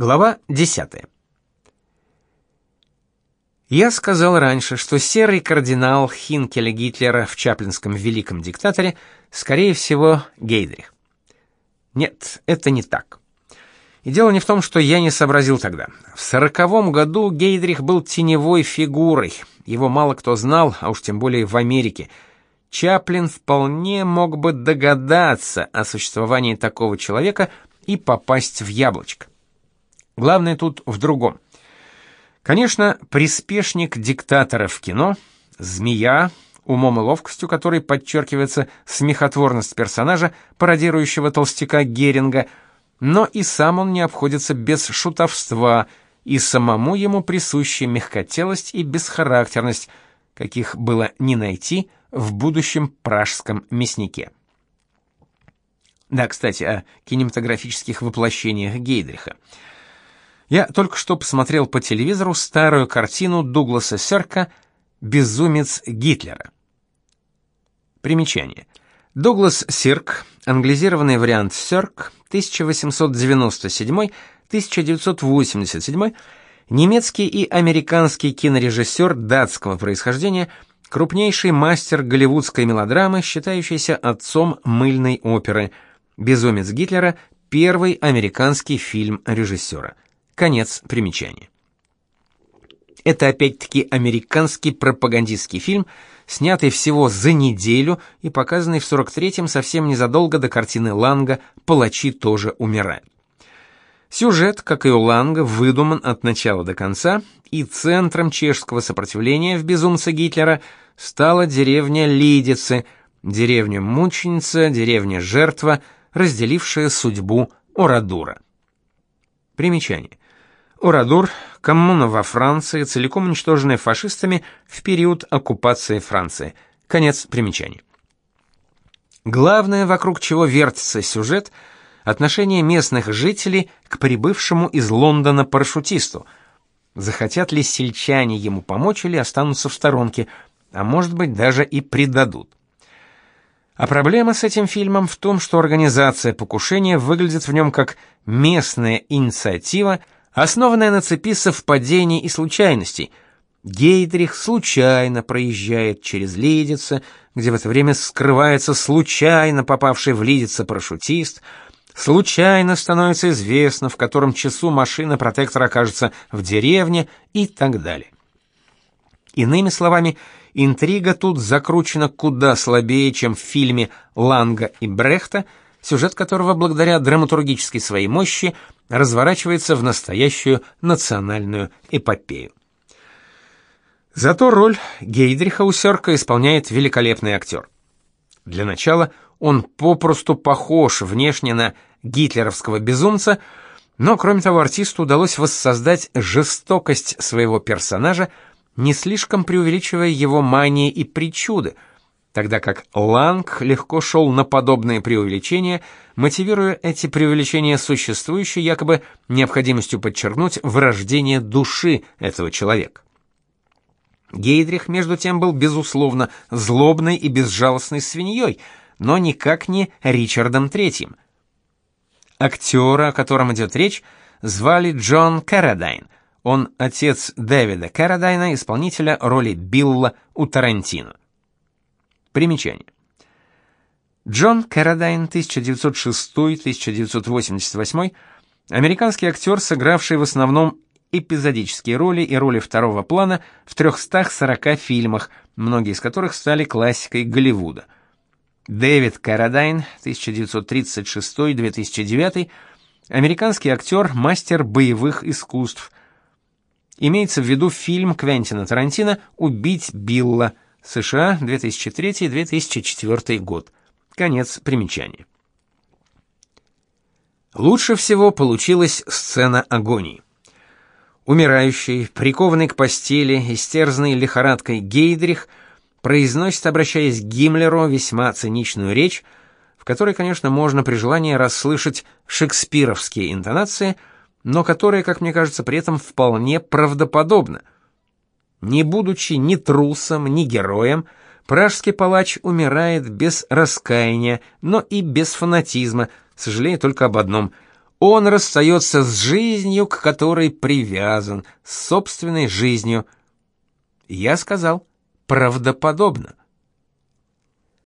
Глава 10. Я сказал раньше, что серый кардинал Хинкеля Гитлера в Чаплинском великом диктаторе скорее всего Гейдрих. Нет, это не так. И дело не в том, что я не сообразил тогда. В сороковом году Гейдрих был теневой фигурой. Его мало кто знал, а уж тем более в Америке. Чаплин вполне мог бы догадаться о существовании такого человека и попасть в яблочко. Главное тут в другом. Конечно, приспешник диктатора в кино, змея, умом и ловкостью которой подчеркивается смехотворность персонажа, пародирующего толстяка Геринга, но и сам он не обходится без шутовства, и самому ему присущи мягкотелость и бесхарактерность, каких было не найти в будущем пражском мяснике. Да, кстати, о кинематографических воплощениях Гейдриха – я только что посмотрел по телевизору старую картину Дугласа Серка «Безумец Гитлера». Примечание. Дуглас Сирк, англизированный вариант Сёрк, 1897-1987, немецкий и американский кинорежиссер датского происхождения, крупнейший мастер голливудской мелодрамы, считающийся отцом мыльной оперы. «Безумец Гитлера» — первый американский фильм режиссера. Конец примечания. Это опять-таки американский пропагандистский фильм, снятый всего за неделю и показанный в 43-м совсем незадолго до картины Ланга «Палачи тоже умирают». Сюжет, как и у Ланга, выдуман от начала до конца, и центром чешского сопротивления в «Безумце Гитлера» стала деревня Лидицы, деревня-мученица, деревня-жертва, разделившая судьбу Орадура. Примечание. Орадур – коммуна во Франции, целиком уничтоженная фашистами в период оккупации Франции. Конец примечания. Главное, вокруг чего вертится сюжет – отношение местных жителей к прибывшему из Лондона парашютисту. Захотят ли сельчане ему помочь или останутся в сторонке, а может быть даже и предадут. А проблема с этим фильмом в том, что организация покушения выглядит в нем как местная инициатива – основанная на цепи совпадений и случайностей. Гейдрих случайно проезжает через Лидице, где в это время скрывается случайно попавший в Лидице парашютист, случайно становится известно, в котором часу машина протектора окажется в деревне и так далее. Иными словами, интрига тут закручена куда слабее, чем в фильме Ланга и Брехта, сюжет которого благодаря драматургической своей мощи разворачивается в настоящую национальную эпопею. Зато роль Гейдриха у Сёрка исполняет великолепный актер. Для начала он попросту похож внешне на гитлеровского безумца, но кроме того артисту удалось воссоздать жестокость своего персонажа, не слишком преувеличивая его мании и причуды – тогда как Ланг легко шел на подобные преувеличения, мотивируя эти преувеличения существующей якобы необходимостью подчеркнуть вырождение души этого человека. Гейдрих, между тем, был, безусловно, злобной и безжалостной свиньей, но никак не Ричардом Третьим. Актера, о котором идет речь, звали Джон Карадайн. Он отец Дэвида Карадайна, исполнителя роли Билла у Тарантино. Примечание. Джон Карадайн, 1906-1988, американский актер, сыгравший в основном эпизодические роли и роли второго плана в 340 фильмах, многие из которых стали классикой Голливуда. Дэвид Карадайн, 1936-2009, американский актер, мастер боевых искусств. Имеется в виду фильм Квентина Тарантино «Убить Билла», США, 2003-2004 год. Конец примечания. Лучше всего получилась сцена агонии. Умирающий, прикованный к постели, истерзанный лихорадкой Гейдрих произносит, обращаясь к Гиммлеру, весьма циничную речь, в которой, конечно, можно при желании расслышать шекспировские интонации, но которая, как мне кажется, при этом вполне правдоподобна – не будучи ни трусом, ни героем, пражский палач умирает без раскаяния, но и без фанатизма, сожалея только об одном – Он расстается с жизнью, к которой привязан, с собственной жизнью. Я сказал: правдоподобно.